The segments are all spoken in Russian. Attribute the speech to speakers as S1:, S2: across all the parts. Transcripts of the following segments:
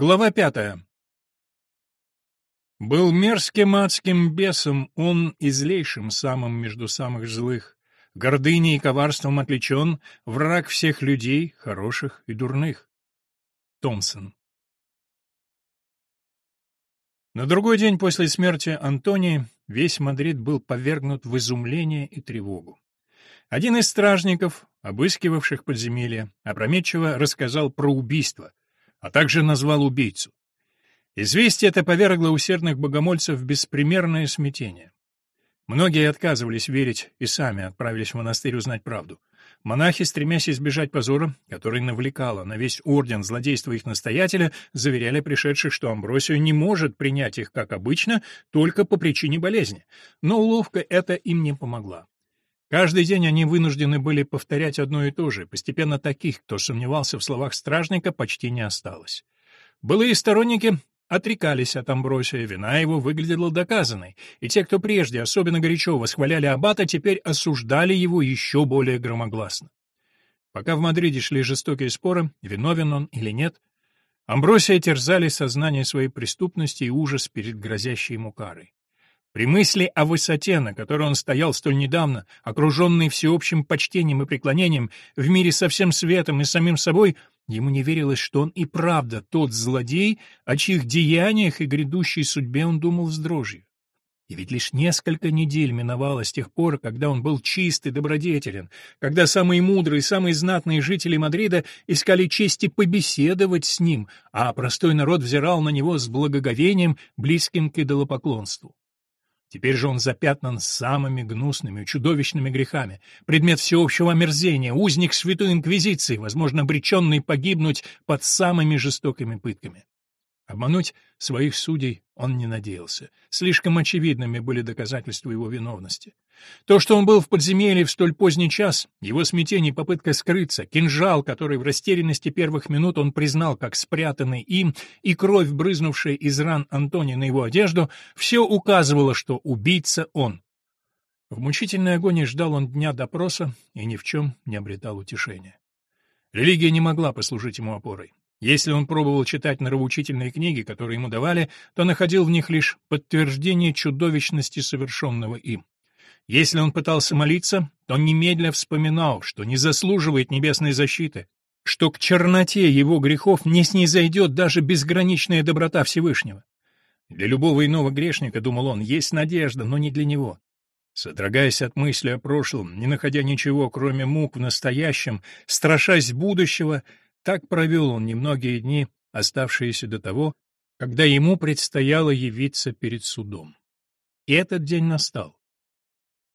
S1: Глава пятая. Был мерзким адским бесом он, излейшим самым между самых злых, гордыней и коварством отличен, враг всех людей, хороших и дурных. Томпсон. На другой день после смерти Антонии весь Мадрид был повергнут в изумление и тревогу. Один из стражников, обыскивавших подземелье, опрометчиво рассказал про убийство, а также назвал убийцу. Известие это повергло усердных богомольцев в беспримерное смятение. Многие отказывались верить и сами отправились в монастырь узнать правду. Монахи, стремясь избежать позора, который навлекало на весь орден злодейства их настоятеля, заверяли пришедших, что Амбросию не может принять их, как обычно, только по причине болезни. Но уловка эта им не помогла. Каждый день они вынуждены были повторять одно и то же. Постепенно таких, кто сомневался в словах стражника, почти не осталось. Былые сторонники отрекались от Амбросия, вина его выглядела доказанной, и те, кто прежде особенно горячо восхваляли аббата, теперь осуждали его еще более громогласно. Пока в Мадриде шли жестокие споры, виновен он или нет, Амбросия терзали сознание своей преступности и ужас перед грозящей ему карой. При мысли о высоте, на которой он стоял столь недавно, окруженный всеобщим почтением и преклонением, в мире со всем светом и самим собой, ему не верилось, что он и правда тот злодей, о чьих деяниях и грядущей судьбе он думал с дрожью. И ведь лишь несколько недель миновало с тех пор, когда он был чист и добродетелен, когда самые мудрые, самые знатные жители Мадрида искали чести побеседовать с ним, а простой народ взирал на него с благоговением, близким к идолопоклонству. Теперь же он запятнан самыми гнусными, чудовищными грехами, предмет всеобщего омерзения, узник святой инквизиции, возможно, обреченный погибнуть под самыми жестокими пытками. Обмануть своих судей он не надеялся. Слишком очевидными были доказательства его виновности. То, что он был в подземелье в столь поздний час, его смятение и попытка скрыться, кинжал, который в растерянности первых минут он признал как спрятанный им, и кровь, брызнувшая из ран Антони на его одежду, все указывало, что убийца он. В мучительной агонии ждал он дня допроса и ни в чем не обретал утешения. Религия не могла послужить ему опорой. Если он пробовал читать нравоучительные книги, которые ему давали, то находил в них лишь подтверждение чудовищности совершенного им. Если он пытался молиться, то немедля вспоминал, что не заслуживает небесной защиты, что к черноте его грехов не снизойдет даже безграничная доброта Всевышнего. Для любого иного грешника, думал он, есть надежда, но не для него. Содрогаясь от мысли о прошлом, не находя ничего, кроме мук в настоящем, страшась будущего, так провел он немногие дни, оставшиеся до того, когда ему предстояло явиться перед судом. И этот день настал.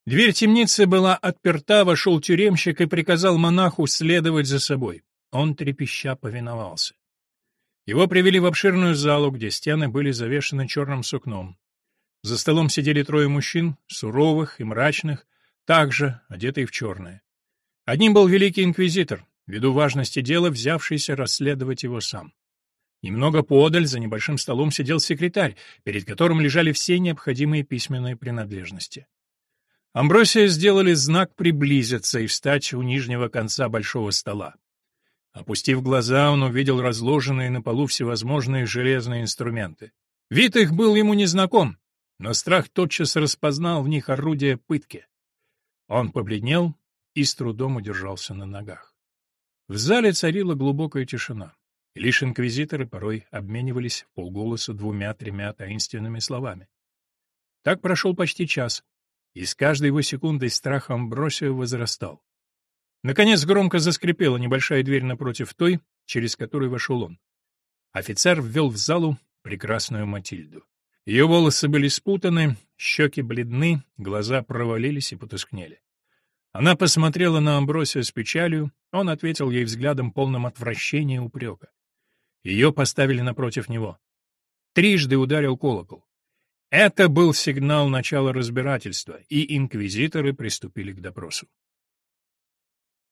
S1: Дверь темницы была отперта, вошел тюремщик и приказал монаху следовать за собой. Он трепеща повиновался. Его привели в обширную залу, где стены были завешены черным сукном. За столом сидели трое мужчин, суровых и мрачных, также одетые в черное. Одним был великий инквизитор, ввиду важности дела, взявшийся расследовать его сам. Немного подаль за небольшим столом сидел секретарь, перед которым лежали все необходимые письменные принадлежности. Амбросия сделали знак приблизиться и встать у нижнего конца большого стола. Опустив глаза, он увидел разложенные на полу всевозможные железные инструменты. Вид их был ему незнаком, но страх тотчас распознал в них орудие пытки. Он побледнел и с трудом удержался на ногах. В зале царила глубокая тишина. Лишь инквизиторы порой обменивались полголоса двумя-тремя таинственными словами. Так прошел почти час, и с каждой его секундой страх Амбросио возрастал. Наконец громко заскрипела небольшая дверь напротив той, через которую вошел он. Офицер ввел в залу прекрасную Матильду. Ее волосы были спутаны, щеки бледны, глаза провалились и потускнели. Она посмотрела на Амбросия с печалью, он ответил ей взглядом полным отвращения и упрека. Ее поставили напротив него. Трижды ударил колокол. Это был сигнал начала разбирательства, и инквизиторы приступили к допросу.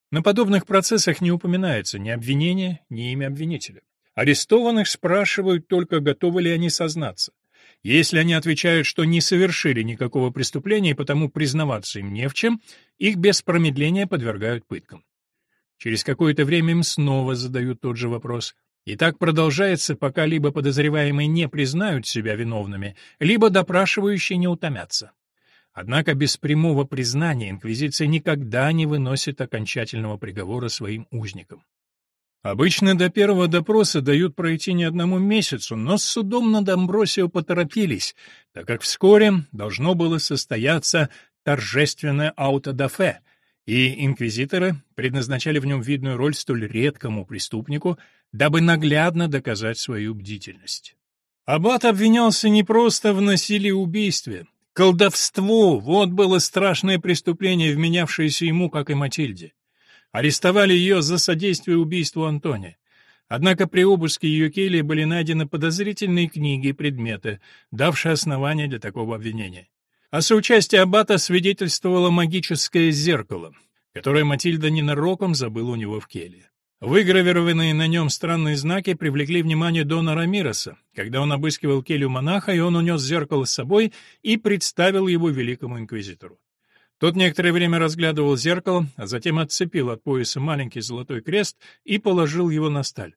S1: На подобных процессах не упоминается ни обвинение, ни имя обвинителя. Арестованных спрашивают только, готовы ли они сознаться. Если они отвечают, что не совершили никакого преступления и потому признаваться им не в чем, их без промедления подвергают пыткам. Через какое-то время им снова задают тот же вопрос. И так продолжается, пока либо подозреваемые не признают себя виновными, либо допрашивающие не утомятся. Однако без прямого признания инквизиция никогда не выносит окончательного приговора своим узникам. Обычно до первого допроса дают пройти не одному месяцу, но с судом над Амбросио поторопились, так как вскоре должно было состояться торжественное аутодафе, и инквизиторы предназначали в нем видную роль столь редкому преступнику, дабы наглядно доказать свою бдительность. Аббат обвинялся не просто в насилии и убийстве. Колдовство — вот было страшное преступление, вменявшееся ему, как и Матильде. Арестовали ее за содействие убийству Антония. Однако при обыске ее кельи были найдены подозрительные книги и предметы, давшие основания для такого обвинения. О соучастии аббата свидетельствовало магическое зеркало, которое Матильда ненароком забыла у него в келье. Выгравированные на нем странные знаки привлекли внимание Дона Рамироса, когда он обыскивал келью монаха, и он унес зеркало с собой и представил его великому инквизитору. Тот некоторое время разглядывал зеркало, а затем отцепил от пояса маленький золотой крест и положил его на сталь.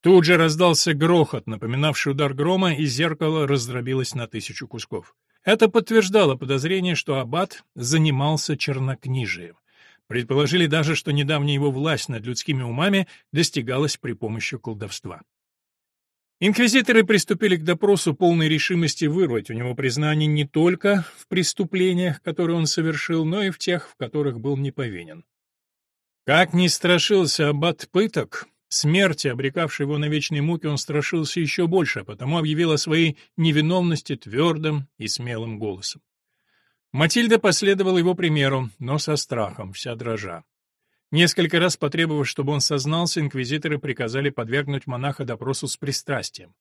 S1: Тут же раздался грохот, напоминавший удар грома, и зеркало раздробилось на тысячу кусков. Это подтверждало подозрение, что аббат занимался чернокнижием. Предположили даже, что недавняя его власть над людскими умами достигалась при помощи колдовства. Инквизиторы приступили к допросу полной решимости вырвать у него признание не только в преступлениях, которые он совершил, но и в тех, в которых был неповинен. Как ни страшился аббат пыток, смерти, обрекавшей его на вечные муки, он страшился еще больше, а потому объявил о своей невиновности твердым и смелым голосом. Матильда последовала его примеру, но со страхом, вся дрожа. Несколько раз потребовав, чтобы он сознался, инквизиторы приказали подвергнуть монаха допросу с пристрастием.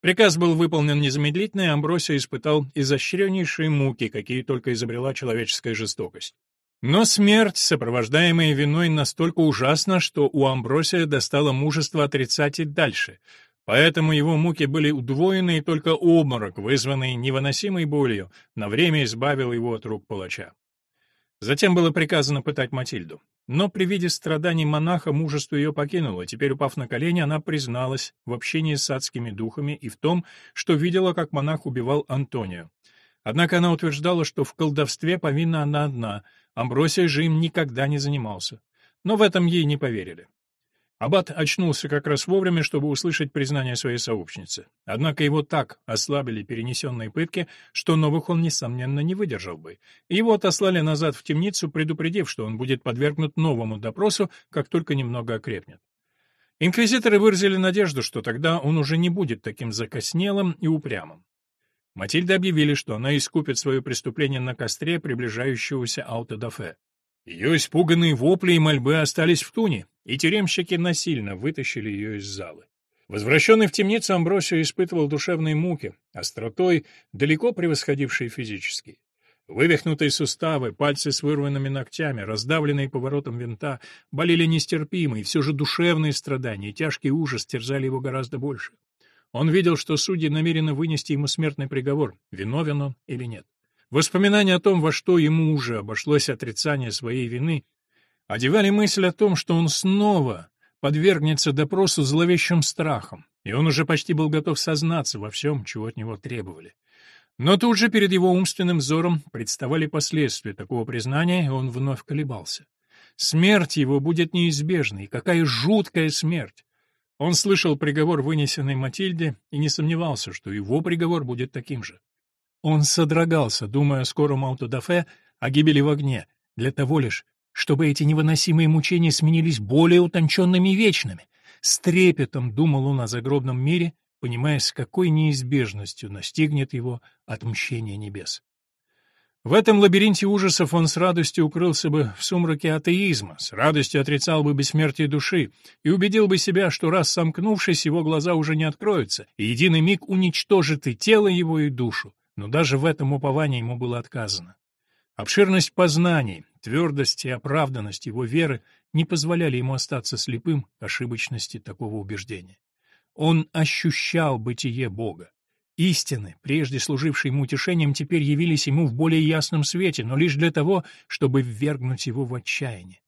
S1: Приказ был выполнен незамедлительно, и Амбросия испытал изощреннейшие муки, какие только изобрела человеческая жестокость. Но смерть, сопровождаемая виной, настолько ужасна, что у Амбросия достало мужество отрицать и дальше. Поэтому его муки были удвоены, и только обморок, вызванный невыносимой болью, на время избавил его от рук палача. Затем было приказано пытать Матильду. Но при виде страданий монаха мужество ее покинуло, теперь, упав на колени, она призналась в общении с адскими духами и в том, что видела, как монах убивал Антонию. Однако она утверждала, что в колдовстве повинна она одна, Амбросия же им никогда не занимался. Но в этом ей не поверили. Аббат очнулся как раз вовремя, чтобы услышать признание своей сообщницы. Однако его так ослабили перенесенные пытки, что новых он, несомненно, не выдержал бы. Его отослали назад в темницу, предупредив, что он будет подвергнут новому допросу, как только немного окрепнет. Инквизиторы выразили надежду, что тогда он уже не будет таким закоснелым и упрямым. Матильда объявили, что она искупит свое преступление на костре приближающегося аутодафе. Ее испуганные вопли и мольбы остались в туне, и тюремщики насильно вытащили ее из залы. Возвращенный в темницу Амбросио испытывал душевные муки, остротой, далеко превосходившие физические. Вывихнутые суставы, пальцы с вырванными ногтями, раздавленные поворотом винта, болели нестерпимо, и все же душевные страдания тяжкий ужас терзали его гораздо больше. Он видел, что судьи намерены вынести ему смертный приговор, виновен он или нет. Воспоминания о том, во что ему уже обошлось отрицание своей вины, одевали мысль о том, что он снова подвергнется допросу зловещим страхом, и он уже почти был готов сознаться во всем, чего от него требовали. Но тут же перед его умственным взором представали последствия такого признания, и он вновь колебался. Смерть его будет неизбежной, какая жуткая смерть! Он слышал приговор, вынесенный Матильде, и не сомневался, что его приговор будет таким же. Он содрогался, думая о скором аутодафе, о гибели в огне, для того лишь, чтобы эти невыносимые мучения сменились более утонченными и вечными. С трепетом думал он о загробном мире, понимая, с какой неизбежностью настигнет его отмщение небес. В этом лабиринте ужасов он с радостью укрылся бы в сумраке атеизма, с радостью отрицал бы бессмертие души и убедил бы себя, что раз сомкнувшись, его глаза уже не откроются, и единый миг уничтожит и тело его, и душу но даже в этом уповании ему было отказано. Обширность познаний, твердость и оправданность его веры не позволяли ему остаться слепым к ошибочности такого убеждения. Он ощущал бытие Бога. Истины, прежде служившие ему утешением, теперь явились ему в более ясном свете, но лишь для того, чтобы ввергнуть его в отчаяние.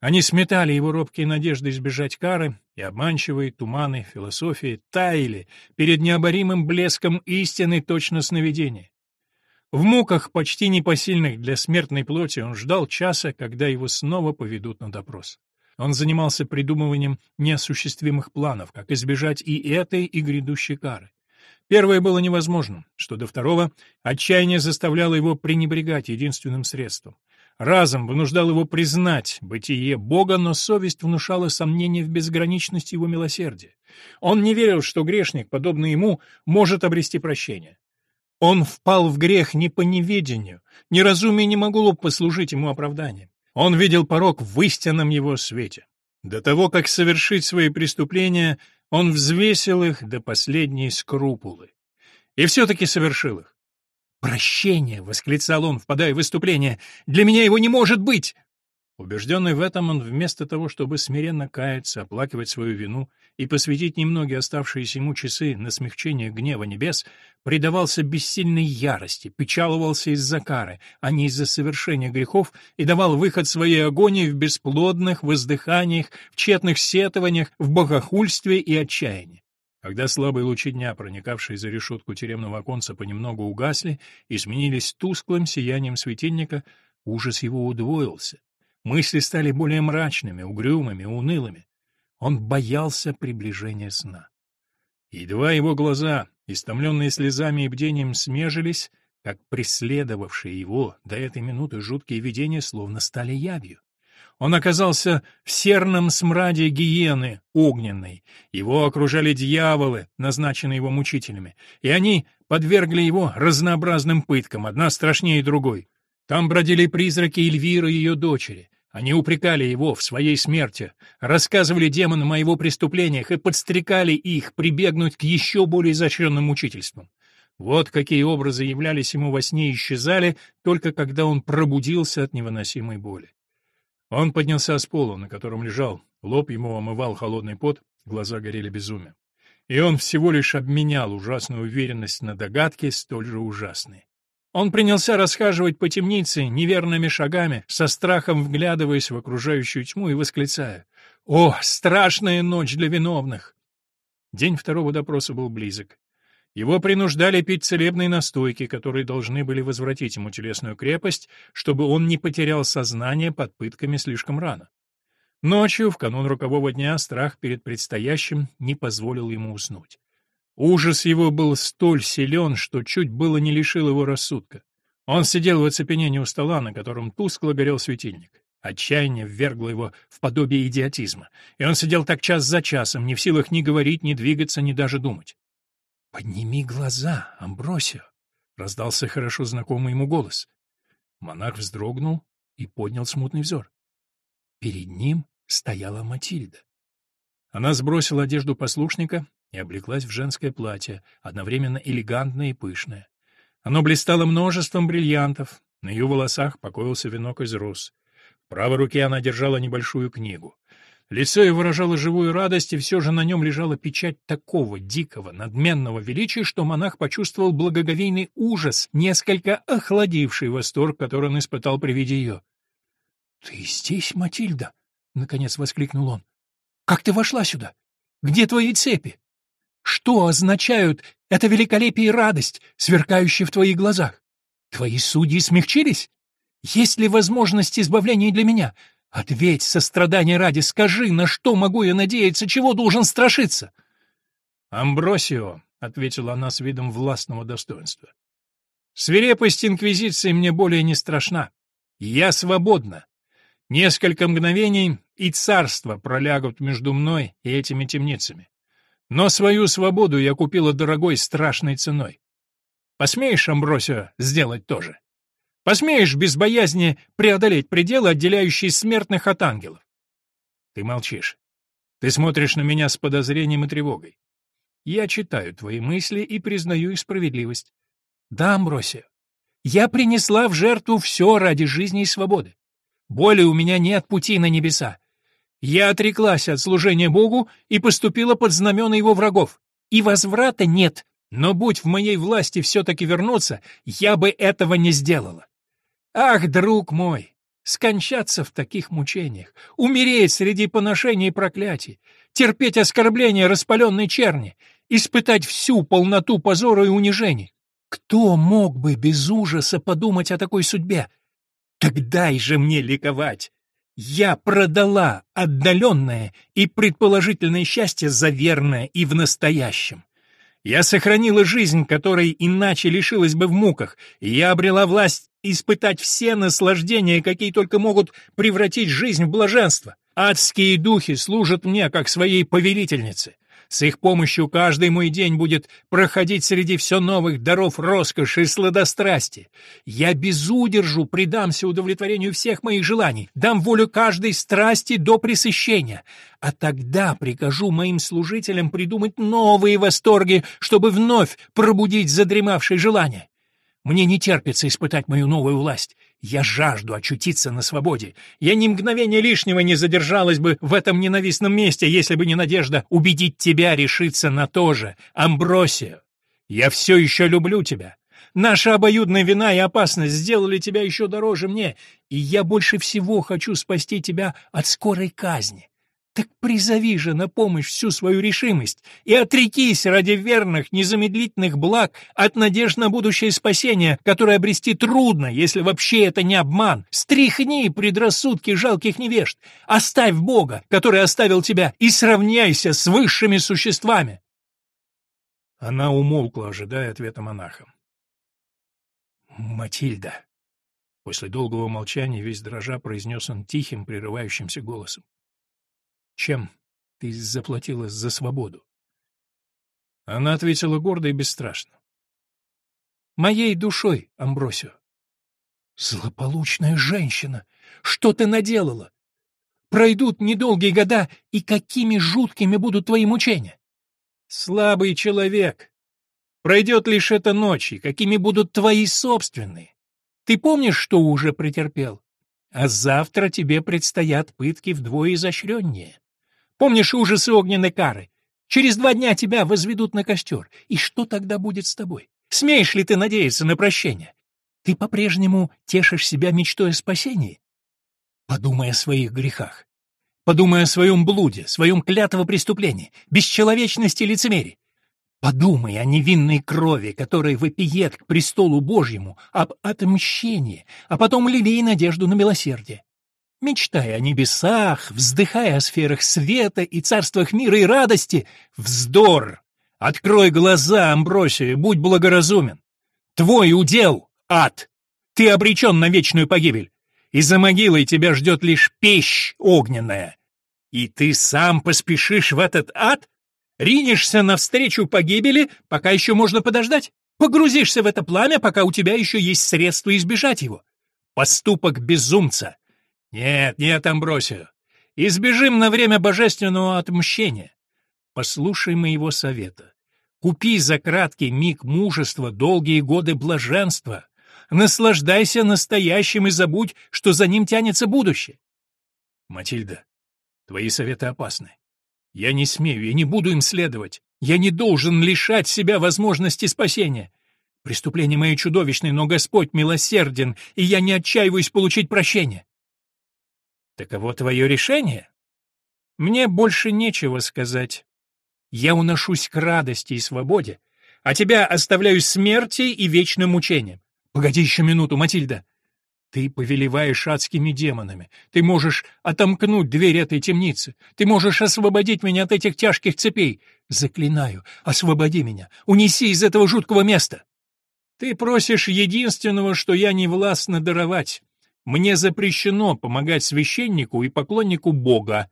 S1: Они сметали его робкие надежды избежать кары, и обманчивые туманы философии таяли перед необоримым блеском истины точно сновидения. В муках, почти непосильных для смертной плоти, он ждал часа, когда его снова поведут на допрос. Он занимался придумыванием неосуществимых планов, как избежать и этой, и грядущей кары. Первое было невозможным, что до второго отчаяние заставляло его пренебрегать единственным средством. Разум вынуждал его признать бытие Бога, но совесть внушала сомнение в безграничности его милосердия. Он не верил, что грешник, подобный ему, может обрести прощение. Он впал в грех не по неведению, неразумие не могло послужить ему оправданием. Он видел порог в истинном его свете. До того, как совершить свои преступления, он взвесил их до последней скрупулы. И все-таки совершил их. «Прощение!» — восклицал он, впадая в выступление. «Для меня его не может быть!» Убежденный в этом, он вместо того, чтобы смиренно каяться, оплакивать свою вину и посвятить немногие оставшиеся ему часы на смягчение гнева небес, предавался бессильной ярости, печаловался из-за кары, а не из-за совершения грехов, и давал выход своей агонии в бесплодных воздыханиях, в тщетных сетованиях, в богохульстве и отчаянии. Когда слабые лучи дня, проникавшие за решетку тюремного оконца, понемногу угасли и сменились тусклым сиянием светильника, ужас его удвоился. Мысли стали более мрачными, угрюмыми, унылыми. Он боялся приближения сна. Едва его глаза, истомленные слезами и бдением, смежились, как преследовавшие его до этой минуты жуткие видения словно стали явью. Он оказался в серном смраде гиены огненной. Его окружали дьяволы, назначенные его мучителями, и они подвергли его разнообразным пыткам, одна страшнее другой. Там бродили призраки Эльвиры и ее дочери. Они упрекали его в своей смерти, рассказывали демонам о его преступлениях и подстрекали их прибегнуть к еще более изощренным мучительствам. Вот какие образы являлись ему во сне и исчезали, только когда он пробудился от невыносимой боли. Он поднялся с пола, на котором лежал, лоб ему омывал холодный пот, глаза горели безумием. И он всего лишь обменял ужасную уверенность на догадки, столь же ужасные. Он принялся расхаживать по темнице неверными шагами, со страхом вглядываясь в окружающую тьму и восклицая «О, страшная ночь для виновных!» День второго допроса был близок. Его принуждали пить целебные настойки, которые должны были возвратить ему телесную крепость, чтобы он не потерял сознание под пытками слишком рано. Ночью, в канун рокового дня, страх перед предстоящим не позволил ему уснуть. Ужас его был столь силен, что чуть было не лишил его рассудка. Он сидел в оцепенении у стола, на котором тускло горел светильник. Отчаяние ввергло его в подобие идиотизма, и он сидел так час за часом, не в силах ни говорить, ни двигаться, ни даже думать. «Подними глаза, Амбросио!» — раздался хорошо знакомый ему голос. Монах вздрогнул и поднял смутный взор. Перед ним стояла Матильда. Она сбросила одежду послушника и облеклась в женское платье, одновременно элегантное и пышное. Оно блистало множеством бриллиантов, на ее волосах покоился венок из роз. В правой руке она держала небольшую книгу. Лицо ее выражало живую радость, и все же на нем лежала печать такого дикого, надменного величия, что монах почувствовал благоговейный ужас, несколько охладивший восторг, который он испытал при виде ее. — Ты здесь, Матильда? — наконец воскликнул он. — Как ты вошла сюда? Где твои цепи? Что означают это великолепие и радость, сверкающие в твоих глазах? Твои судьи смягчились? Есть ли возможность избавления для меня? Ответь, сострадание ради, скажи, на что могу я надеяться, чего должен страшиться? Амбросио, — ответила она с видом властного достоинства. Свирепость Инквизиции мне более не страшна. Я свободна. Несколько мгновений, и царство пролягут между мной и этими темницами. Но свою свободу я купила дорогой страшной ценой. Посмеешь, Амбросио, сделать то же? Посмеешь без боязни преодолеть пределы, отделяющие смертных от ангелов? Ты молчишь. Ты смотришь на меня с подозрением и тревогой. Я читаю твои мысли и признаю их справедливость. Да, Амбросия, я принесла в жертву все ради жизни и свободы. Более у меня нет пути на небеса. Я отреклась от служения Богу и поступила под знамена его врагов. И возврата нет, но будь в моей власти все-таки вернуться, я бы этого не сделала. Ах, друг мой, скончаться в таких мучениях, умереть среди поношений и проклятий, терпеть оскорбления распаленной черни, испытать всю полноту позора и унижений. Кто мог бы без ужаса подумать о такой судьбе? Так дай же мне ликовать! Я продала отдаленное и предположительное счастье за верное и в настоящем. Я сохранила жизнь, которой иначе лишилась бы в муках, и я обрела власть испытать все наслаждения, какие только могут превратить жизнь в блаженство. Адские духи служат мне как своей повелительнице. С их помощью каждый мой день будет проходить среди все новых даров роскоши и сладострасти. Я без удержу предамся удовлетворению всех моих желаний, дам волю каждой страсти до пресыщения. А тогда прикажу моим служителям придумать новые восторги, чтобы вновь пробудить задремавшие желания. Мне не терпится испытать мою новую власть. Я жажду очутиться на свободе. Я ни мгновения лишнего не задержалась бы в этом ненавистном месте, если бы не надежда убедить тебя решиться на то же, Амбросия. Я все еще люблю тебя. Наша обоюдная вина и опасность сделали тебя еще дороже мне, и я больше всего хочу спасти тебя от скорой казни. Так призови же на помощь всю свою решимость и отрекись ради верных, незамедлительных благ от надежд на будущее спасение, которое обрести трудно, если вообще это не обман. Стряхни предрассудки жалких невежд, оставь Бога, который оставил тебя, и сравняйся с высшими существами. Она умолкла, ожидая ответа монаха. «Матильда!» После долгого молчания весь дрожа произнес он тихим, прерывающимся голосом. Чем ты заплатила за свободу? Она ответила гордо и бесстрашно. Моей душой, Амбросио. Злополучная женщина! Что ты наделала? Пройдут недолгие года, и какими жуткими будут твои мучения? Слабый человек. Пройдет лишь эта ночь, и какими будут твои собственные. Ты помнишь, что уже претерпел? А завтра тебе предстоят пытки вдвое изощреннее. Помнишь ужасы огненной кары? Через два дня тебя возведут на костер. И что тогда будет с тобой? Смеешь ли ты надеяться на прощение? Ты по-прежнему тешишь себя мечтой о спасении? Подумай о своих грехах. Подумай о своем блуде, своем преступлении, бесчеловечности и лицемерии. Подумай о невинной крови, которая вопиет к престолу Божьему, об отмщении, а потом лелей надежду на милосердие. Мечтая о небесах, вздыхая о сферах света и царствах мира и радости, вздор! Открой глаза, Амбросия, будь благоразумен. Твой удел — ад. Ты обречен на вечную погибель. И за могилой тебя ждет лишь пещь огненная. И ты сам поспешишь в этот ад? Ринешься навстречу погибели, пока еще можно подождать? Погрузишься в это пламя, пока у тебя еще есть средства избежать его? Поступок безумца, нет, нет, Амбросио. Избежим на время божественного отмщения. Послушай моего совета. Купи за краткий миг мужества долгие годы блаженства. Наслаждайся настоящим и забудь, что за ним тянется будущее. Матильда, твои советы опасны. Я не смею и не буду им следовать. Я не должен лишать себя возможности спасения. Преступление мое чудовищное, но Господь милосерден, и я не отчаиваюсь получить прощение. Таково твое решение? Мне больше нечего сказать. Я уношусь к радости и свободе, а тебя оставляю смерти и вечным мучениям. Погоди еще минуту, Матильда. Ты повелеваешь адскими демонами. Ты можешь отомкнуть дверь этой темницы. Ты можешь освободить меня от этих тяжких цепей. Заклинаю, освободи меня. Унеси из этого жуткого места. Ты просишь единственного, что я не властна даровать. Мне запрещено помогать священнику и поклоннику Бога.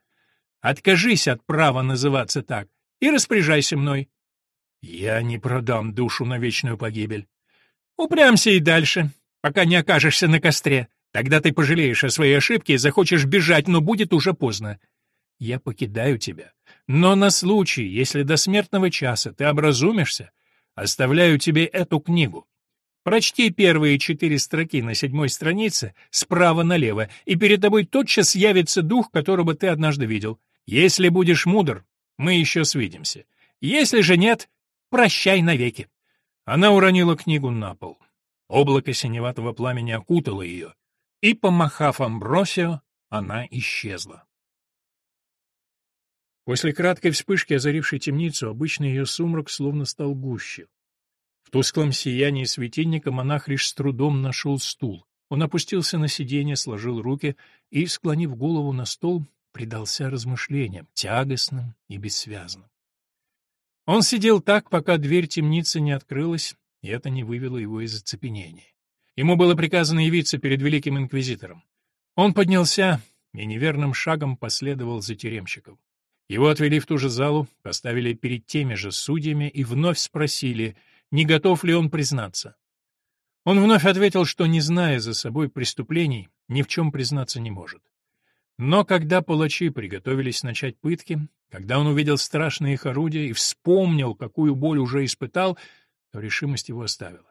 S1: Откажись от права называться так и распоряжайся мной. Я не продам душу на вечную погибель. Упрямся и дальше, пока не окажешься на костре. Тогда ты пожалеешь о своей ошибке и захочешь бежать, но будет уже поздно. Я покидаю тебя. Но на случай, если до смертного часа ты образумишься, оставляю тебе эту книгу. Прочти первые четыре строки на седьмой странице справа налево, и перед тобой тотчас явится дух, которого ты однажды видел. Если будешь мудр, мы еще свидимся. Если же нет, прощай навеки. Она уронила книгу на пол. Облако синеватого пламени окутало ее, и, помахав Амбросио, она исчезла. После краткой вспышки, озарившей темницу, обычный ее сумрак словно стал гуще. В тусклом сиянии светильника монах лишь с трудом нашел стул. Он опустился на сиденье, сложил руки и, склонив голову на стол, предался размышлениям, тягостным и бессвязным. Он сидел так, пока дверь темницы не открылась, и это не вывело его из оцепенения. Ему было приказано явиться перед великим инквизитором. Он поднялся и неверным шагом последовал за тюремщиком. Его отвели в ту же залу, поставили перед теми же судьями и вновь спросили, не готов ли он признаться. Он вновь ответил, что, не зная за собой преступлений, ни в чем признаться не может. Но когда палачи приготовились начать пытки, когда он увидел страшные их орудия и вспомнил, какую боль уже испытал, то решимость его оставила.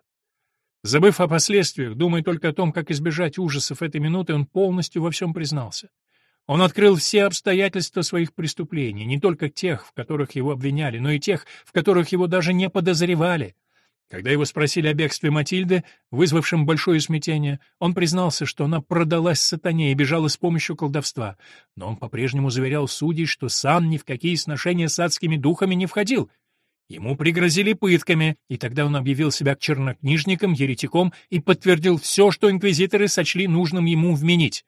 S1: Забыв о последствиях, думая только о том, как избежать ужасов этой минуты, он полностью во всем признался. Он открыл все обстоятельства своих преступлений, не только тех, в которых его обвиняли, но и тех, в которых его даже не подозревали. Когда его спросили о бегстве Матильды, вызвавшем большое смятение, он признался, что она продалась сатане и бежала с помощью колдовства. Но он по-прежнему заверял судей, что сам ни в какие сношения с адскими духами не входил. Ему пригрозили пытками, и тогда он объявил себя чернокнижником, еретиком и подтвердил все, что инквизиторы сочли нужным ему вменить.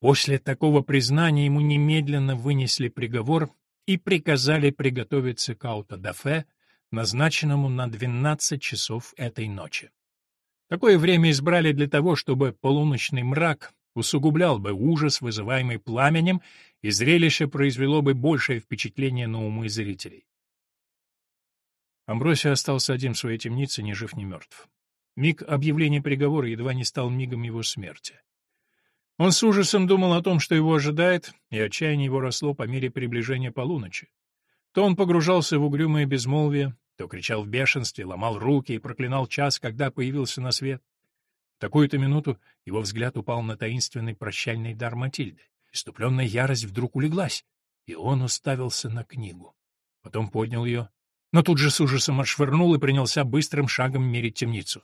S1: После такого признания ему немедленно вынесли приговор и приказали приготовиться к аутодафе, назначенному на 12 часов этой ночи. Такое время избрали для того, чтобы полуночный мрак усугублял бы ужас, вызываемый пламенем, и зрелище произвело бы большее впечатление на умы зрителей. Амбросия остался один в своей темнице, ни жив, ни мертв. Миг объявления приговора едва не стал мигом его смерти. Он с ужасом думал о том, что его ожидает, и отчаяние его росло по мере приближения полуночи. То он погружался в угрюмое безмолвие, то кричал в бешенстве, ломал руки и проклинал час, когда появился на свет. В такую-то минуту его взгляд упал на таинственный прощальный дар Матильды. Иступленная ярость вдруг улеглась, и он уставился на книгу. Потом поднял ее, но тут же с ужасом отшвырнул и принялся быстрым шагом мерить темницу.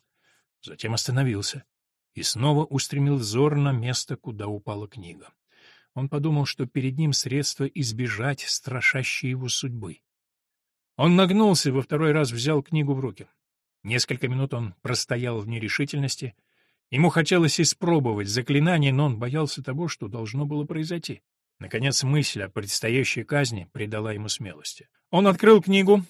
S1: Затем остановился и снова устремил взор на место, куда упала книга. Он подумал, что перед ним средство избежать страшащей его судьбы. Он нагнулся и во второй раз взял книгу в руки. Несколько минут он простоял в нерешительности. Ему хотелось испробовать заклинание, но он боялся того, что должно было произойти. Наконец мысль о предстоящей казни придала ему смелости. Он открыл книгу,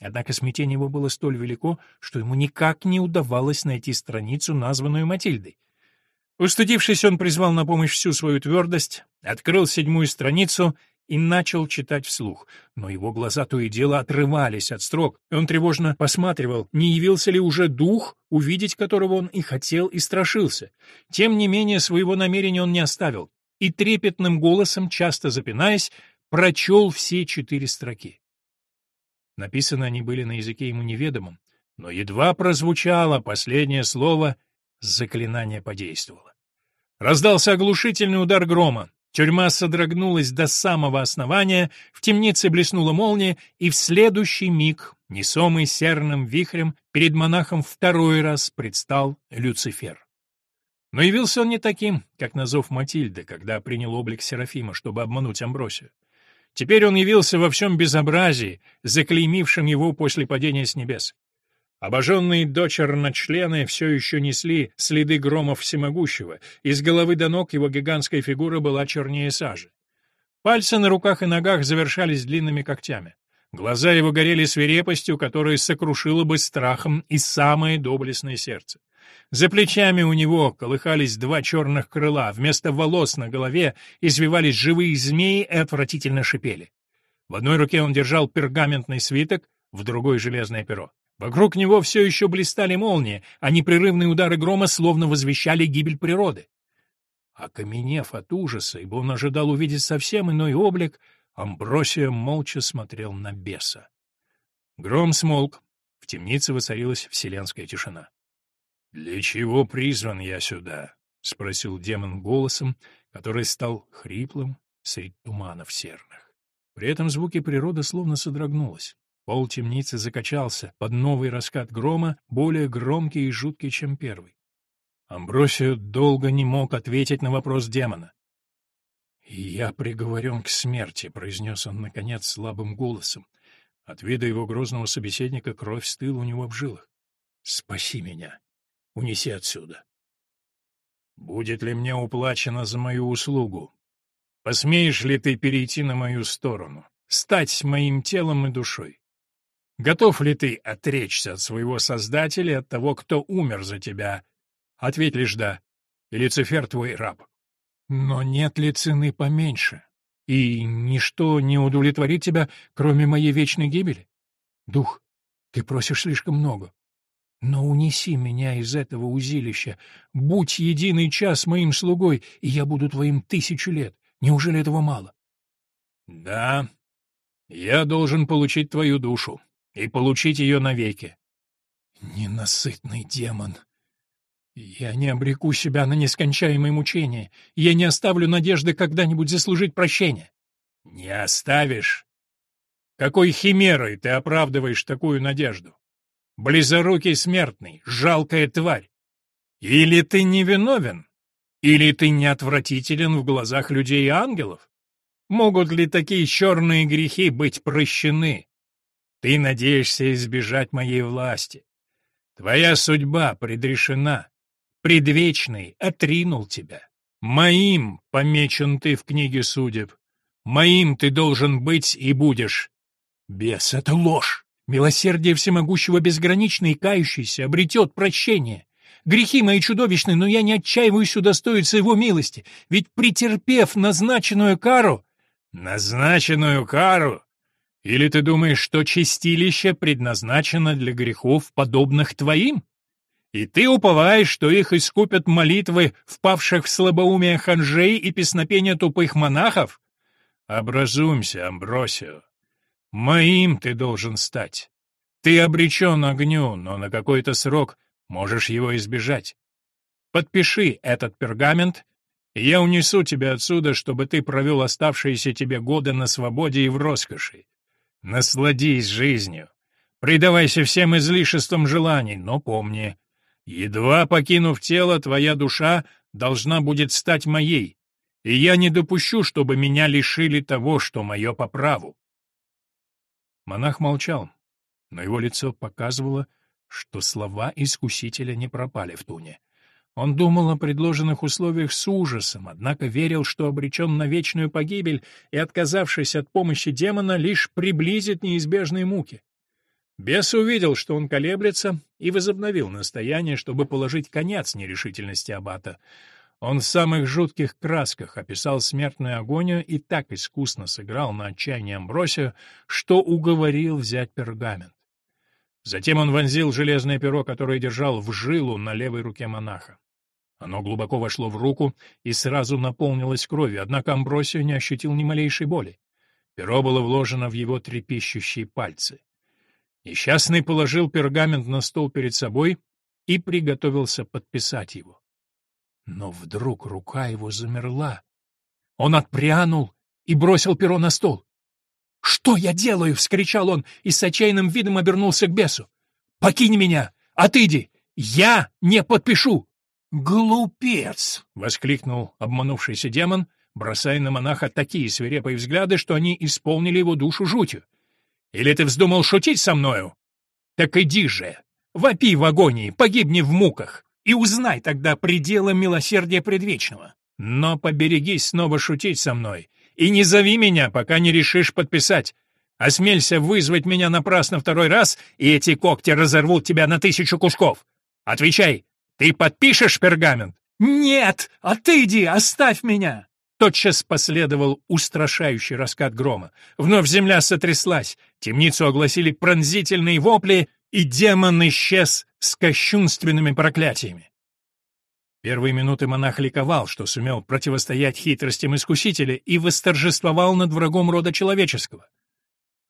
S1: Однако смятение его было столь велико, что ему никак не удавалось найти страницу, названную Матильдой. Устыдившись, он призвал на помощь всю свою твердость, открыл седьмую страницу и начал читать вслух, но его глаза то и дело отрывались от строк, и он тревожно посматривал, не явился ли уже дух, увидеть которого он и хотел, и страшился. Тем не менее, своего намерения он не оставил, и трепетным голосом, часто запинаясь, прочел все четыре строки. Написаны они были на языке ему неведомом, но едва прозвучало последнее слово, заклинание подействовало. Раздался оглушительный удар грома. Тюрьма содрогнулась до самого основания, в темнице блеснула молния, и в следующий миг, несомый серным вихрем, перед монахом второй раз предстал Люцифер. Но явился он не таким, как на зов Матильды, когда принял облик Серафима, чтобы обмануть Амбросию. Теперь он явился во всем безобразии, заклеймившим его после падения с небес. Обожженные дочерно-члены все еще несли следы громов всемогущего, из головы до ног его гигантская фигура была чернее сажи. Пальцы на руках и ногах завершались длинными когтями. Глаза его горели свирепостью, которая сокрушила бы страхом и самое доблестное сердце. За плечами у него колыхались два черных крыла, вместо волос на голове извивались живые змеи и отвратительно шипели. В одной руке он держал пергаментный свиток, в другой — железное перо. Вокруг него все еще блистали молнии, а непрерывные удары грома словно возвещали гибель природы. Окаменев от ужаса, ибо он ожидал увидеть совсем иной облик, Амбросия молча смотрел на беса. Гром смолк, в темнице воцарилась вселенская тишина. «Для чего призван я сюда?» — спросил демон голосом, который стал хриплым среди туманов серных. При этом звуки природы словно содрогнулась. Пол темницы закачался под новый раскат грома, более громкий и жуткий, чем первый. Амбросио долго не мог ответить на вопрос демона. «Я приговорен к смерти», — произнес он, наконец, слабым голосом. От вида его грозного собеседника кровь стыла у него в жилах. «Спаси меня! Унеси отсюда!» «Будет ли мне уплачено за мою услугу? Посмеешь ли ты перейти на мою сторону, стать моим телом и душой? Готов ли ты отречься от своего Создателя от того, кто умер за тебя, Ответь лишь «да», и Люцифер твой раб. Но нет ли цены поменьше? И ничто не удовлетворит тебя, кроме моей вечной гибели? Дух, ты просишь слишком много. Но унеси меня из этого узилища. Будь единый час моим слугой, и я буду твоим тысячу лет. Неужели этого мало? Да, я должен получить твою душу и получить ее навеки. Ненасытный демон, я не обреку себя на нескончаемые мучения. Я не оставлю надежды когда-нибудь заслужить прощение. Не оставишь? Какой химерой ты оправдываешь такую надежду? Близорукий смертный, жалкая тварь. Или ты невиновен, или ты не отвратителен в глазах людей и ангелов? Могут ли такие черные грехи быть прощены? Ты надеешься избежать моей власти. Твоя судьба предрешена предвечный отринул тебя. Моим помечен ты в книге судеб. Моим ты должен быть и будешь. Бес — это ложь. Милосердие всемогущего безграничный и кающийся обретет прощение. Грехи мои чудовищны, но я не отчаиваюсь удостоиться его милости, ведь, претерпев назначенную кару... Назначенную кару? Или ты думаешь, что чистилище предназначено для грехов, подобных твоим? И ты уповаешь, что их искупят молитвы впавших в слабоумие ханжей и песнопения тупых монахов? Образумься, Амбросио. Моим ты должен стать. Ты обречен огню, но на какой-то срок можешь его избежать. Подпиши этот пергамент, и я унесу тебя отсюда, чтобы ты провел оставшиеся тебе годы на свободе и в роскоши. Насладись жизнью. Предавайся всем излишествам желаний, но помни, Едва покинув тело, твоя душа должна будет стать моей, и я не допущу, чтобы меня лишили того, что мое по праву. Монах молчал, но его лицо показывало, что слова искусителя не пропали в туне. Он думал о предложенных условиях с ужасом, однако верил, что обречен на вечную погибель и, отказавшись от помощи демона, лишь приблизит неизбежные муки. Бес увидел, что он колеблется, и возобновил настояние, чтобы положить конец нерешительности аббата. Он в самых жутких красках описал смертную агонию и так искусно сыграл на отчаянии Амбросию, что уговорил взять пергамент. Затем он вонзил железное перо, которое держал в жилу на левой руке монаха. Оно глубоко вошло в руку и сразу наполнилось кровью, однако Амбросио не ощутил ни малейшей боли. Перо было вложено в его трепещущие пальцы. Несчастный положил пергамент на стол перед собой и приготовился подписать его. Но вдруг рука его замерла. Он отпрянул и бросил перо на стол. «Что я делаю?» — вскричал он и с отчаянным видом обернулся к бесу. «Покинь меня! Отыди! Я не подпишу!» «Глупец!» — воскликнул обманувшийся демон, бросая на монаха такие свирепые взгляды, что они исполнили его душу жутью. Или ты вздумал шутить со мною? Так иди же, вопи в агонии, погибни в муках, и узнай тогда пределы милосердия предвечного. Но поберегись снова шутить со мной, и не зови меня, пока не решишь подписать. Осмелься вызвать меня напрасно второй раз, и эти когти разорвут тебя на тысячу кусков. Отвечай, ты подпишешь пергамент? Нет, отыди, оставь меня. Тотчас последовал устрашающий раскат грома. Вновь земля сотряслась, темницу огласили пронзительные вопли, и демон исчез с кощунственными проклятиями. Первые минуты монах ликовал, что сумел противостоять хитростям искусителя и восторжествовал над врагом рода человеческого.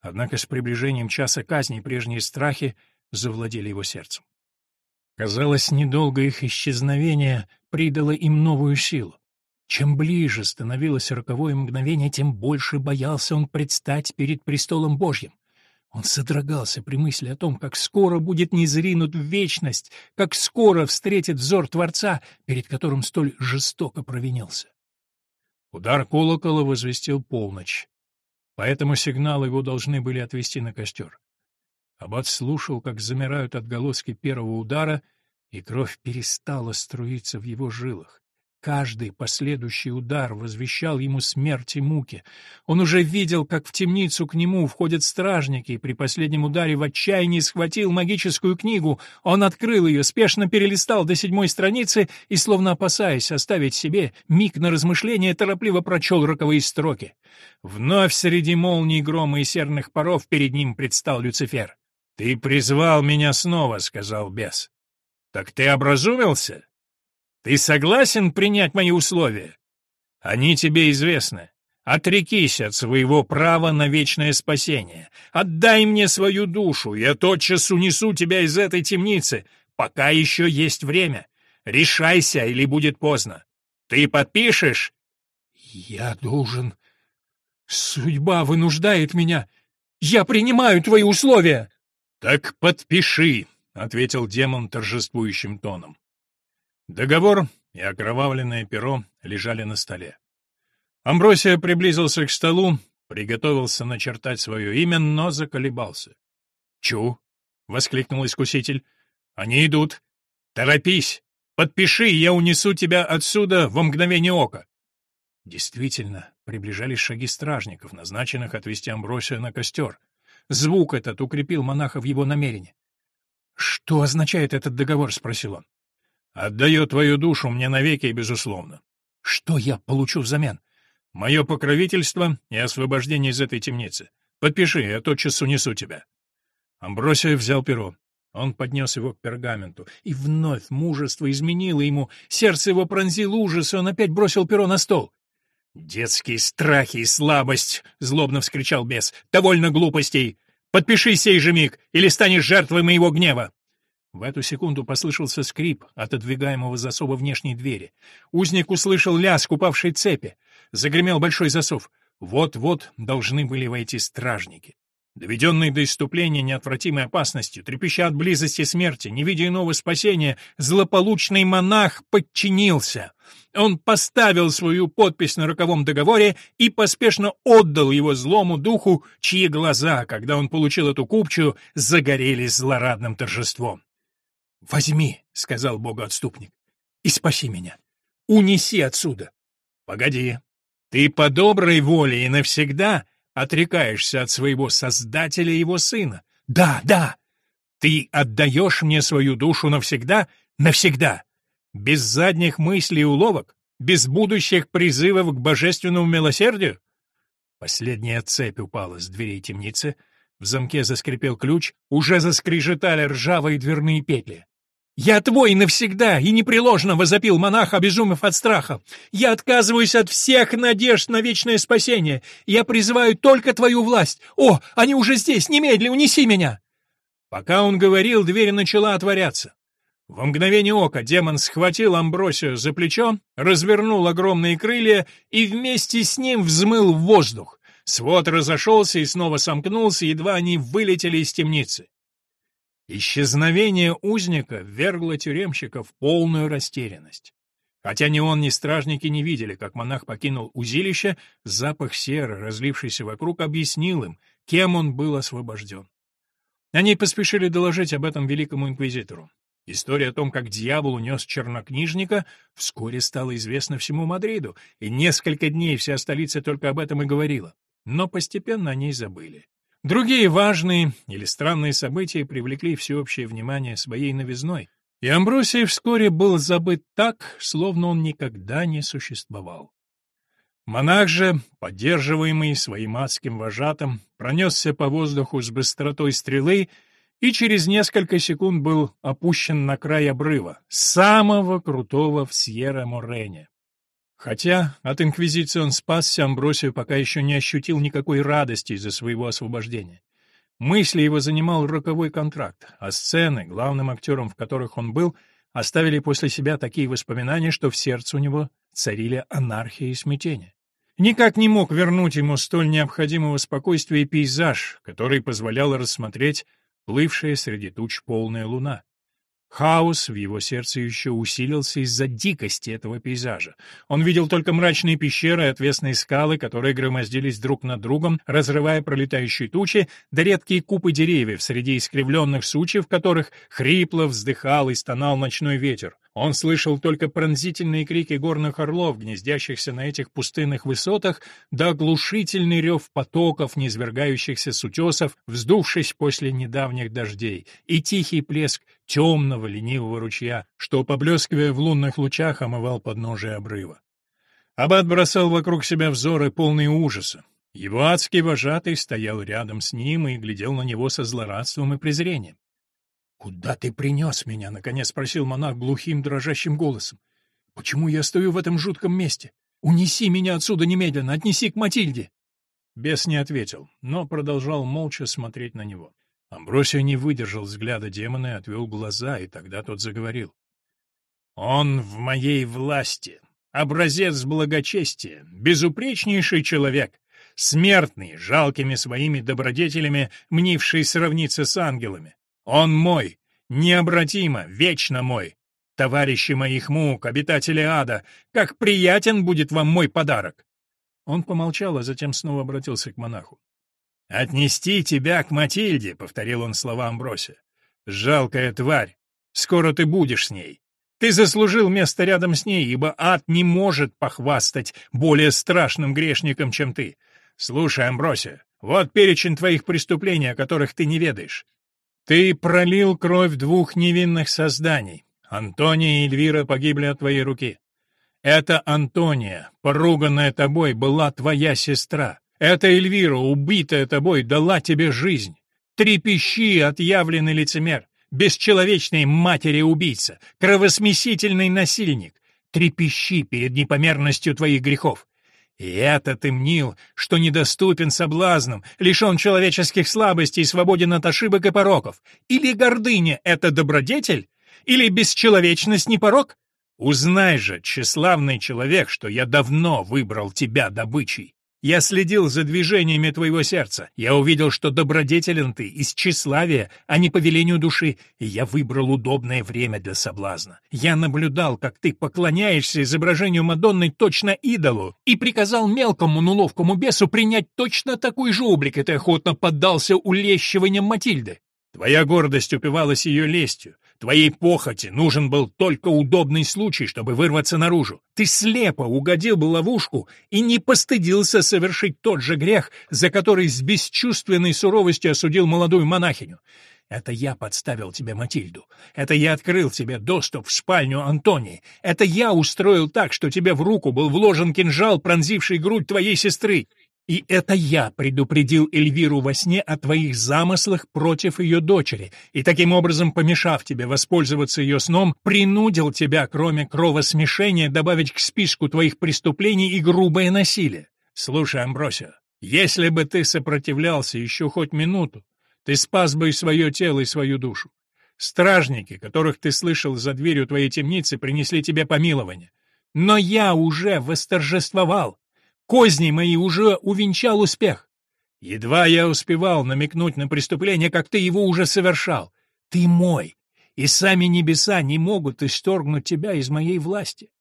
S1: Однако с приближением часа казни прежние страхи завладели его сердцем. Казалось, недолго их исчезновение придало им новую силу. Чем ближе становилось роковое мгновение, тем больше боялся он предстать перед престолом Божьим. Он содрогался при мысли о том, как скоро будет незринут в вечность, как скоро встретит взор Творца, перед которым столь жестоко провинился. Удар колокола возвестил полночь. По этому сигналу его должны были отвести на костер. Аббат слушал, как замирают отголоски первого удара, и кровь перестала струиться в его жилах. Каждый последующий удар возвещал ему смерть и муки. Он уже видел, как в темницу к нему входят стражники, и при последнем ударе в отчаянии схватил магическую книгу. Он открыл ее, спешно перелистал до седьмой страницы и, словно опасаясь оставить себе миг на размышление, торопливо прочел роковые строки. Вновь среди молний, грома и серных паров перед ним предстал Люцифер. «Ты призвал меня снова», — сказал бес. «Так ты образумился?» Ты согласен принять мои условия? Они тебе известны. Отрекись от своего права на вечное спасение. Отдай мне свою душу, я тотчас унесу тебя из этой темницы, пока еще есть время. Решайся, или будет поздно. Ты подпишешь? Я должен. Судьба вынуждает меня. Я принимаю твои условия. Так подпиши, ответил демон торжествующим тоном. Договор и окровавленное перо лежали на столе. Амбросия приблизился к столу, приготовился начертать свое имя, но заколебался. «Чу!» — воскликнул искуситель. «Они идут! Торопись! Подпиши, я унесу тебя отсюда во мгновение ока!» Действительно, приближались шаги стражников, назначенных отвести Амбросия на костер. Звук этот укрепил монаха в его намерении. «Что означает этот договор?» — спросил он. Отдаю твою душу мне навеки и безусловно. Что я получу взамен? Мое покровительство и освобождение из этой темницы. Подпиши, я тотчас унесу тебя. Амбросия взял перо. Он поднес его к пергаменту, и вновь мужество изменило ему, сердце его пронзил ужас, и он опять бросил перо на стол. «Детские страхи и слабость!» — злобно вскричал бес. «Довольно глупостей! Подпиши сей же миг, или станешь жертвой моего гнева!» В эту секунду послышался скрип отодвигаемого засова внешней двери. Узник услышал лязг упавшей цепи. Загремел большой засов. Вот-вот должны были войти стражники. Доведенный до иступления неотвратимой опасностью, трепеща от близости смерти, не видя иного спасения, злополучный монах подчинился. Он поставил свою подпись на роковом договоре и поспешно отдал его злому духу, чьи глаза, когда он получил эту купчую, загорелись злорадным торжеством. «Возьми», — сказал богоотступник, — «и спаси меня. Унеси отсюда». «Погоди. Ты по доброй воле и навсегда отрекаешься от своего Создателя и его Сына. Да, да. Ты отдаешь мне свою душу навсегда, навсегда. Без задних мыслей и уловок, без будущих призывов к божественному милосердию?» Последняя цепь упала с дверей темницы, в замке заскрипел ключ, уже заскрежетали ржавые дверные петли. «Я твой навсегда и непреложно!» — возопил монах, обезумев от страха. «Я отказываюсь от всех надежд на вечное спасение. Я призываю только твою власть. О, они уже здесь! Немедли унеси меня!» Пока он говорил, дверь начала отворяться. В мгновение ока демон схватил Амбросию за плечо, развернул огромные крылья и вместе с ним взмыл в воздух. Свод разошелся и снова сомкнулся, едва они вылетели из темницы. Исчезновение узника ввергло тюремщика в полную растерянность. Хотя ни он, ни стражники не видели, как монах покинул узилище, запах серы, разлившийся вокруг, объяснил им, кем он был освобожден. Они поспешили доложить об этом великому инквизитору. История о том, как дьявол унес чернокнижника, вскоре стала известна всему Мадриду, и несколько дней вся столица только об этом и говорила. Но постепенно о ней забыли. Другие важные или странные события привлекли всеобщее внимание своей новизной, и Амбросий вскоре был забыт так, словно он никогда не существовал. Монах же, поддерживаемый своим адским вожатым, пронесся по воздуху с быстротой стрелы и через несколько секунд был опущен на край обрыва, самого крутого в Сьерра-Морене. Хотя от инквизиции он спасся, Амбросию пока еще не ощутил никакой радости из-за своего освобождения. Мысли его занимал роковой контракт, а сцены, главным актером в которых он был, оставили после себя такие воспоминания, что в сердце у него царили анархия и смятение. никак не мог вернуть ему столь необходимого спокойствия пейзаж, который позволял рассмотреть плывшая среди туч полная луна. Хаос в его сердце еще усилился из-за дикости этого пейзажа. Он видел только мрачные пещеры и отвесные скалы, которые громоздились друг над другом, разрывая пролетающие тучи, да редкие купы деревьев среди искривленных сучьев, которых хрипло вздыхал и стонал ночной ветер. Он слышал только пронзительные крики горных орлов, гнездящихся на этих пустынных высотах, да оглушительный рев потоков, низвергающихся с утесов, вздувшись после недавних дождей, и тихий плеск темного ленивого ручья, что, поблескивая в лунных лучах, омывал подножие обрыва. Аббат бросал вокруг себя взоры, полные ужаса. Его адский вожатый стоял рядом с ним и глядел на него со злорадством и презрением. «Куда ты принес меня?» — наконец спросил монах глухим, дрожащим голосом. «Почему я стою в этом жутком месте? Унеси меня отсюда немедленно, отнеси к Матильде!» Бес не ответил, но продолжал молча смотреть на него. Амбросия не выдержал взгляда демона и отвел глаза, и тогда тот заговорил. «Он в моей власти, образец благочестия, безупречнейший человек, смертный, жалкими своими добродетелями, мнивший сравниться с ангелами. Он мой, необратимо, вечно мой. Товарищи моих мук, обитатели ада, как приятен будет вам мой подарок!» Он помолчал, а затем снова обратился к монаху. «Отнести тебя к Матильде», — повторил он слова Амбросия. «Жалкая тварь! Скоро ты будешь с ней. Ты заслужил место рядом с ней, ибо ад не может похвастать более страшным грешником, чем ты. Слушай, Амбросия, вот перечень твоих преступлений, о которых ты не ведаешь. Ты пролил кровь двух невинных созданий. Антония и Эльвира погибли от твоей руки. Эта Антония, поруганная тобой, была твоя сестра. Эта Эльвира, убитая тобой, дала тебе жизнь. Трепещи, отъявленный лицемер, бесчеловечный матери-убийца, кровосмесительный насильник. Трепещи перед непомерностью твоих грехов. И это ты мнил, что недоступен соблазнам, лишен человеческих слабостей свободен от ошибок и пороков. Или гордыня — это добродетель? Или бесчеловечность не порок? Узнай же, тщеславный человек, что я давно выбрал тебя добычей. Я следил за движениями твоего сердца. Я увидел, что добродетелен ты из тщеславия, а не по велению души, и я выбрал удобное время для соблазна. Я наблюдал, как ты поклоняешься изображению Мадонны точно идолу, и приказал мелкому, но ловкому бесу принять точно такой же облик, и ты охотно поддался улещиваниям Матильды. Твоя гордость упивалась ее лестью. Твоей похоти нужен был только удобный случай, чтобы вырваться наружу. Ты слепо угодил бы ловушку и не постыдился совершить тот же грех, за который с бесчувственной суровостью осудил молодую монахиню. Это я подставил тебе Матильду. Это я открыл тебе доступ в спальню Антонии. Это я устроил так, что тебе в руку был вложен кинжал, пронзивший грудь твоей сестры. И это я предупредил Эльвиру во сне о твоих замыслах против ее дочери, и таким образом, помешав тебе воспользоваться ее сном, принудил тебя, кроме кровосмешения, добавить к списку твоих преступлений и грубое насилие. Слушай, Амбросио, если бы ты сопротивлялся еще хоть минуту, ты спас бы и свое тело, и свою душу. Стражники, которых ты слышал за дверью твоей темницы, принесли тебе помилование. Но я уже восторжествовал. Козни мои уже увенчал успех. Едва я успевал намекнуть на преступление, как ты его уже совершал. Ты мой, и сами небеса не могут исторгнуть тебя из моей власти.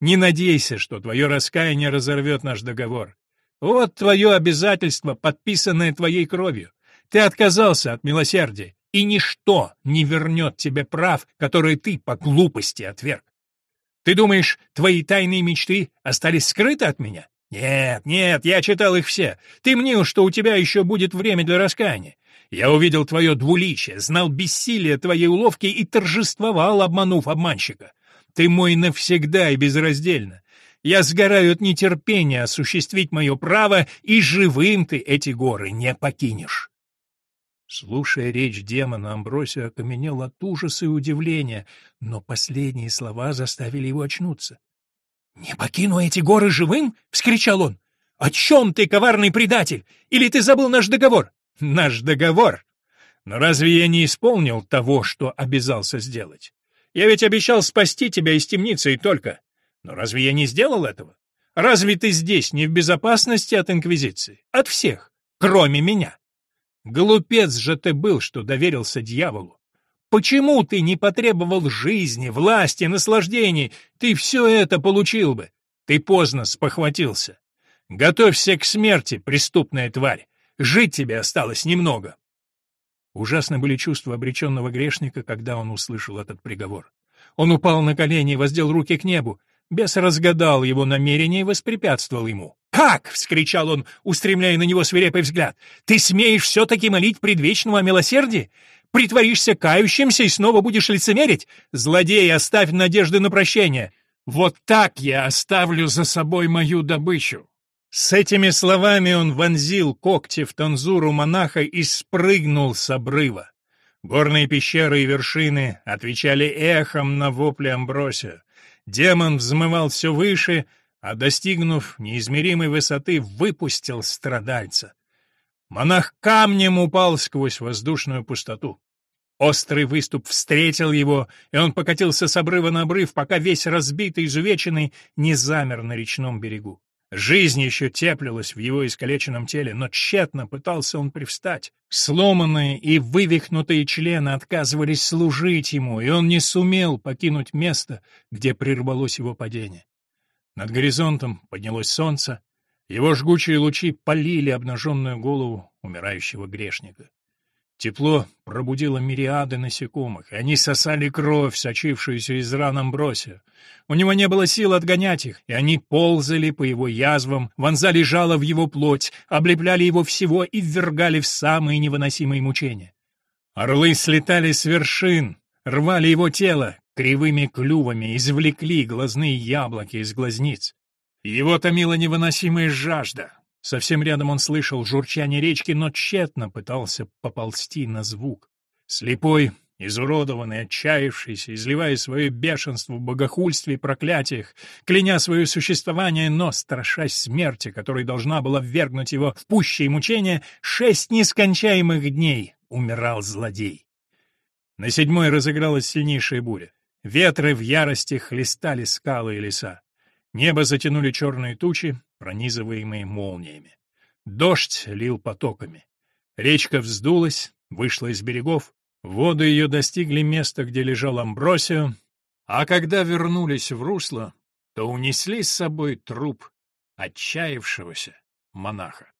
S1: Не надейся, что твое раскаяние разорвет наш договор. Вот твое обязательство, подписанное твоей кровью. Ты отказался от милосердия, и ничто не вернет тебе прав, которые ты по глупости отверг. Ты думаешь, твои тайные мечты остались скрыты от меня? «Нет, нет, я читал их все. Ты мнил, что у тебя еще будет время для раскаяния. Я увидел твое двуличие, знал бессилие твоей уловки и торжествовал, обманув обманщика. Ты мой навсегда и безраздельно. Я сгораю от нетерпения осуществить мое право, и живым ты эти горы не покинешь». Слушая речь демона, Амбросио окаменел от ужаса и удивления, но последние слова заставили его очнуться. «Не покину эти горы живым?» — вскричал он. «О чем ты, коварный предатель? Или ты забыл наш договор?» «Наш договор? Но разве я не исполнил того, что обязался сделать? Я ведь обещал спасти тебя из темницы и только. Но разве я не сделал этого? Разве ты здесь не в безопасности от Инквизиции? От всех, кроме меня. Глупец же ты был, что доверился дьяволу. Почему ты не потребовал жизни, власти, наслаждений? Ты все это получил бы. Ты поздно спохватился. Готовься к смерти, преступная тварь. Жить тебе осталось немного. Ужасно были чувства обреченного грешника, когда он услышал этот приговор. Он упал на колени и воздел руки к небу. Бес разгадал его намерение и воспрепятствовал ему. «Как?» — вскричал он, устремляя на него свирепый взгляд. «Ты смеешь все-таки молить предвечного о милосердии? Притворишься кающимся и снова будешь лицемерить? Злодей, оставь надежды на прощение. Вот так я оставлю за собой мою добычу». С этими словами он вонзил когти в танзуру монаха и спрыгнул с обрыва. Горные пещеры и вершины отвечали эхом на вопли Амбросия. Демон взмывал все выше, а, достигнув неизмеримой высоты, выпустил страдальца. Монах камнем упал сквозь воздушную пустоту. Острый выступ встретил его, и он покатился с обрыва на обрыв, пока весь разбитый, изувеченный, не замер на речном берегу. Жизнь еще теплилась в его искалеченном теле, но тщетно пытался он привстать. Сломанные и вывихнутые члены отказывались служить ему, и он не сумел покинуть место, где прервалось его падение. Над горизонтом поднялось солнце, его жгучие лучи полили обнаженную голову умирающего грешника. Тепло пробудило мириады насекомых, и они сосали кровь, сочившуюся из ран Амбросия. У него не было сил отгонять их, и они ползали по его язвам, вонзали жало в его плоть, облепляли его всего и ввергали в самые невыносимые мучения. Орлы слетали с вершин, рвали его тело, кривыми клювами извлекли глазные яблоки из глазниц. Его томила невыносимая жажда, Совсем рядом он слышал журчание речки, но тщетно пытался поползти на звук. Слепой, изуродованный, отчаявшийся, изливая свое бешенство в богохульстве и проклятиях, кляня свое существование, но страшась смерти, которая должна была ввергнуть его в пущие мучения, шесть нескончаемых дней умирал злодей. На седьмой разыгралась сильнейшая буря. Ветры в ярости хлестали скалы и леса. Небо затянули черные тучи, пронизываемые молниями. Дождь лил потоками. Речка вздулась, вышла из берегов, воды ее достигли места, где лежал Амбросио, а когда вернулись в русло, то унесли с собой труп отчаявшегося монаха.